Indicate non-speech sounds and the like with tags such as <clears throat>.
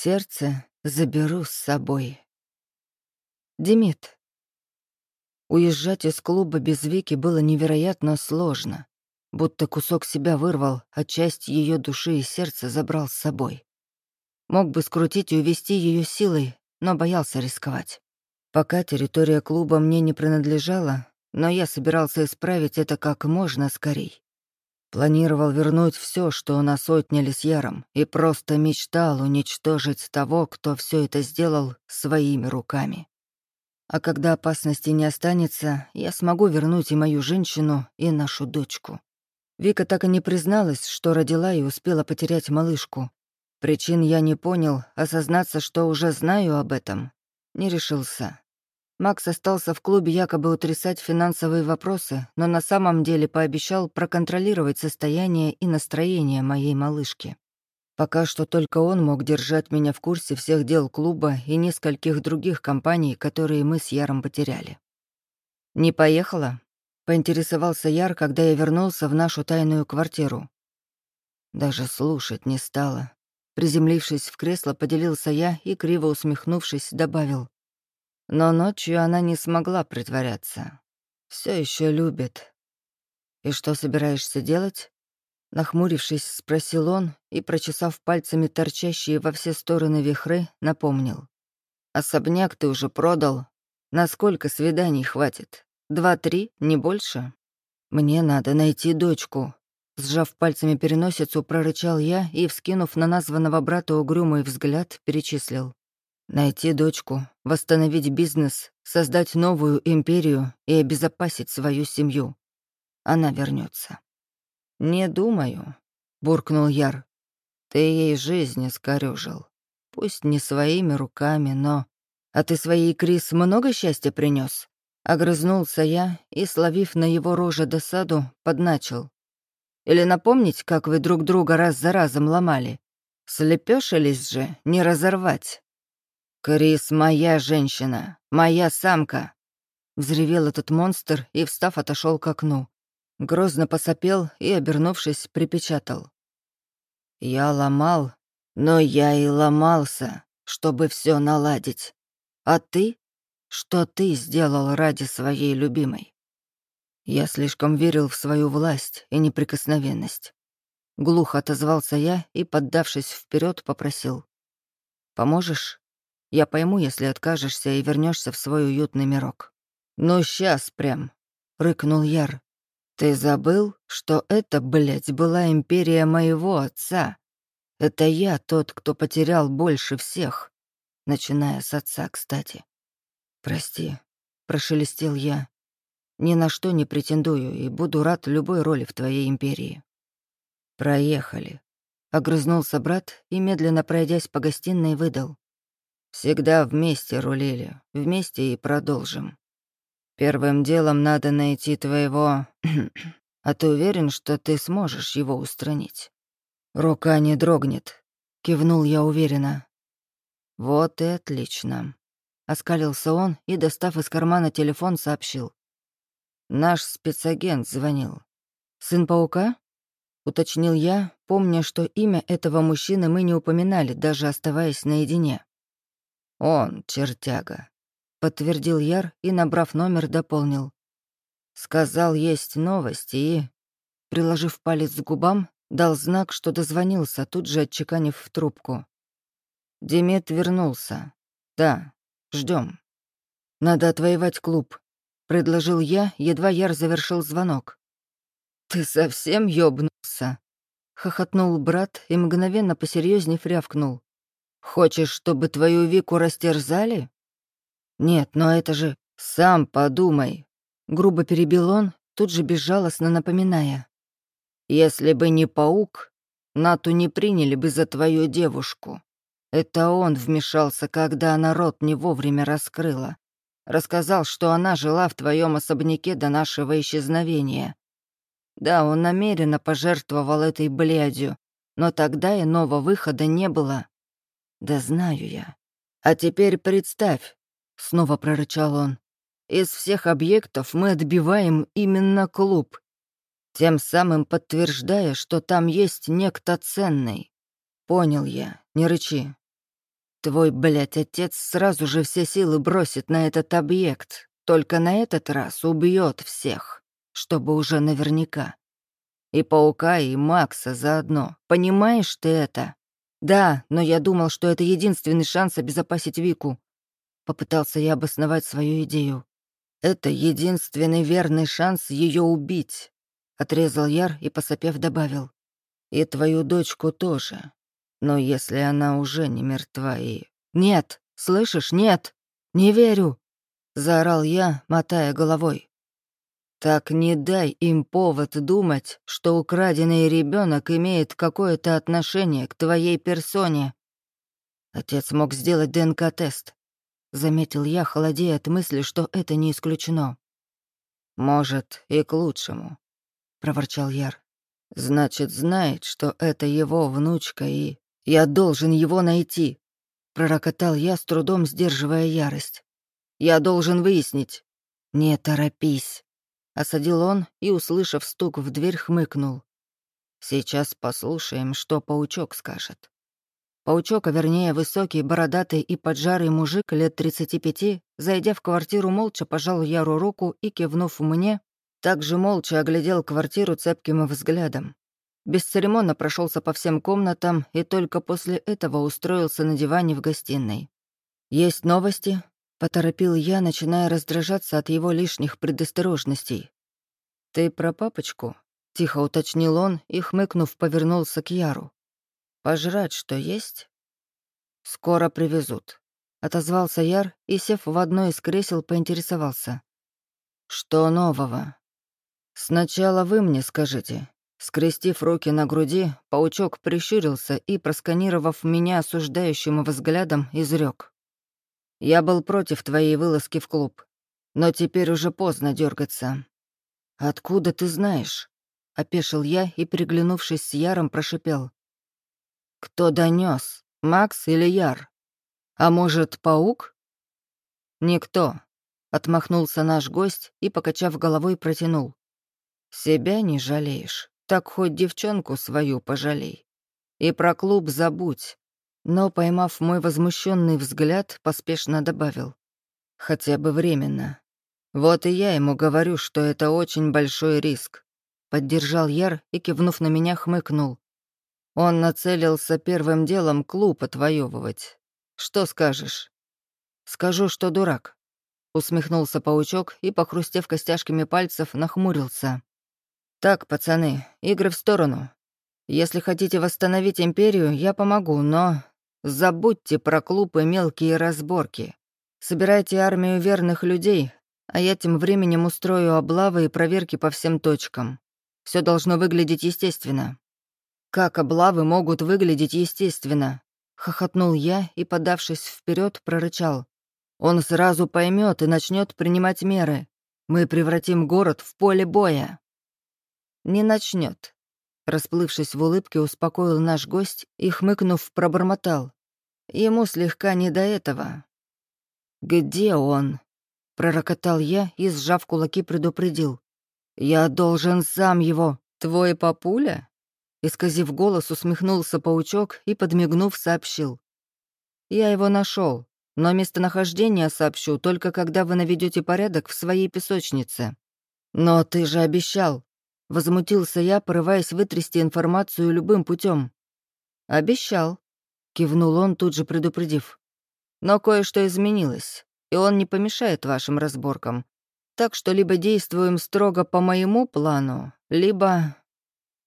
Сердце заберу с собой. Демид. Уезжать из клуба без Вики было невероятно сложно, будто кусок себя вырвал, а часть ее души и сердца забрал с собой. Мог бы скрутить и увести ее силой, но боялся рисковать. Пока территория клуба мне не принадлежала, но я собирался исправить это как можно скорей. Планировал вернуть все, что у нас отняли с Яром, и просто мечтал уничтожить того, кто все это сделал своими руками. А когда опасности не останется, я смогу вернуть и мою женщину, и нашу дочку. Вика так и не призналась, что родила и успела потерять малышку. Причин я не понял, осознаться, что уже знаю об этом, не решился. Макс остался в клубе якобы утрясать финансовые вопросы, но на самом деле пообещал проконтролировать состояние и настроение моей малышки. Пока что только он мог держать меня в курсе всех дел клуба и нескольких других компаний, которые мы с Яром потеряли. «Не поехала?» — поинтересовался Яр, когда я вернулся в нашу тайную квартиру. Даже слушать не стала. Приземлившись в кресло, поделился я и, криво усмехнувшись, добавил. Но ночью она не смогла притворяться. Все еще любит. И что собираешься делать? Нахмурившись, спросил он и, прочесав пальцами торчащие во все стороны вихры, напомнил. «Особняк ты уже продал. Насколько свиданий хватит? Два-три, не больше? Мне надо найти дочку». Сжав пальцами переносицу, прорычал я и, вскинув на названного брата угрюмый взгляд, перечислил. Найти дочку, восстановить бизнес, создать новую империю и обезопасить свою семью. Она вернется. «Не думаю», — буркнул Яр. «Ты ей жизнь искорёжил. Пусть не своими руками, но... А ты своей Крис много счастья принес? Огрызнулся я и, словив на его роже досаду, подначил. «Или напомнить, как вы друг друга раз за разом ломали? Слепёшились же, не разорвать». «Крис моя женщина, моя самка!» Взревел этот монстр и, встав, отошел к окну. Грозно посопел и, обернувшись, припечатал. «Я ломал, но я и ломался, чтобы все наладить. А ты? Что ты сделал ради своей любимой?» Я слишком верил в свою власть и неприкосновенность. Глухо отозвался я и, поддавшись вперед, попросил. «Поможешь?» Я пойму, если откажешься и вернешься в свой уютный мирок. «Ну, сейчас прям», — рыкнул Яр. «Ты забыл, что это, блядь, была империя моего отца? Это я тот, кто потерял больше всех, начиная с отца, кстати. Прости», — прошелестел я. «Ни на что не претендую и буду рад любой роли в твоей империи». «Проехали», — огрызнулся брат и, медленно пройдясь по гостиной, выдал. Всегда вместе рулили, вместе и продолжим. Первым делом надо найти твоего... <clears throat> а ты уверен, что ты сможешь его устранить? Рука не дрогнет, кивнул я уверенно. Вот и отлично. Оскалился он и, достав из кармана телефон, сообщил. Наш спецагент звонил. Сын паука? Уточнил я, помня, что имя этого мужчины мы не упоминали, даже оставаясь наедине. «Он, чертяга», — подтвердил Яр и, набрав номер, дополнил. «Сказал, есть новости и...» Приложив палец к губам, дал знак, что дозвонился, тут же отчеканив в трубку. Демет вернулся. «Да, ждем. «Надо отвоевать клуб», — предложил я, едва Яр завершил звонок. «Ты совсем ёбнулся?» — хохотнул брат и мгновенно посерьезнее рявкнул. Хочешь, чтобы твою Вику растерзали? Нет, но это же... Сам подумай. Грубо перебил он, тут же безжалостно напоминая. Если бы не паук, Нату не приняли бы за твою девушку. Это он вмешался, когда она рот не вовремя раскрыла. Рассказал, что она жила в твоем особняке до нашего исчезновения. Да, он намеренно пожертвовал этой блядью, но тогда иного выхода не было. «Да знаю я. А теперь представь», — снова прорычал он, «из всех объектов мы отбиваем именно клуб, тем самым подтверждая, что там есть некто ценный. Понял я, не рычи. твой, блядь, отец сразу же все силы бросит на этот объект, только на этот раз убьет всех, чтобы уже наверняка. И паука, и Макса заодно. Понимаешь ты это? Да, но я думал, что это единственный шанс обезопасить Вику. Попытался я обосновать свою идею. Это единственный верный шанс ее убить, отрезал Яр и, посопев, добавил. И твою дочку тоже. Но если она уже не мертва и... Нет, слышишь, нет, не верю, заорал я, мотая головой. Так не дай им повод думать, что украденный ребенок имеет какое-то отношение к твоей персоне. Отец мог сделать ДНК-тест. Заметил я, холодея от мысли, что это не исключено. «Может, и к лучшему», — проворчал Яр. «Значит, знает, что это его внучка, и я должен его найти», — пророкотал я, с трудом сдерживая ярость. «Я должен выяснить». «Не торопись», Осадил он и, услышав стук в дверь, хмыкнул. «Сейчас послушаем, что паучок скажет». Паучок, а вернее высокий, бородатый и поджарый мужик лет 35, зайдя в квартиру, молча пожал Яру руку и, кивнув мне, также молча оглядел квартиру цепким взглядом. Бесцеремонно прошелся по всем комнатам и только после этого устроился на диване в гостиной. «Есть новости?» Поторопил я, начиная раздражаться от его лишних предосторожностей. «Ты про папочку?» — тихо уточнил он и, хмыкнув, повернулся к Яру. «Пожрать что есть?» «Скоро привезут», — отозвался Яр и, сев в одно из кресел, поинтересовался. «Что нового?» «Сначала вы мне скажите». Скрестив руки на груди, паучок прищурился и, просканировав меня осуждающим взглядом, изрек. Я был против твоей вылазки в клуб, но теперь уже поздно дергаться. Откуда ты знаешь? Опешил я и, приглянувшись с Яром, прошипел. Кто донес? Макс или Яр? А может, паук? Никто. Отмахнулся наш гость и, покачав головой, протянул. Себя не жалеешь, так хоть девчонку свою пожалей. И про клуб забудь, но, поймав мой возмущенный взгляд, поспешно добавил. «Хотя бы временно. Вот и я ему говорю, что это очень большой риск». Поддержал Яр и, кивнув на меня, хмыкнул. Он нацелился первым делом клуб отвоевывать. Что скажешь? Скажу, что дурак. Усмехнулся паучок и, похрустев костяшками пальцев, нахмурился. Так, пацаны, игры в сторону. Если хотите восстановить империю, я помогу, но Забудьте про клуб и мелкие разборки. Собирайте армию верных людей, а я тем временем устрою облавы и проверки по всем точкам. Все должно выглядеть естественно». «Как облавы могут выглядеть естественно?» — хохотнул я и, подавшись вперед, прорычал. «Он сразу поймет и начнет принимать меры. Мы превратим город в поле боя». «Не начнет. Расплывшись в улыбке, успокоил наш гость и, хмыкнув, пробормотал. Ему слегка не до этого. «Где он?» — пророкотал я и, сжав кулаки, предупредил. «Я должен сам его. Твой папуля?» Исказив голос, усмехнулся паучок и, подмигнув, сообщил. «Я его нашел, но местонахождение сообщу только когда вы наведете порядок в своей песочнице. Но ты же обещал!» Возмутился я, порываясь вытрясти информацию любым путем. «Обещал», — кивнул он, тут же предупредив. «Но кое-что изменилось, и он не помешает вашим разборкам. Так что либо действуем строго по моему плану, либо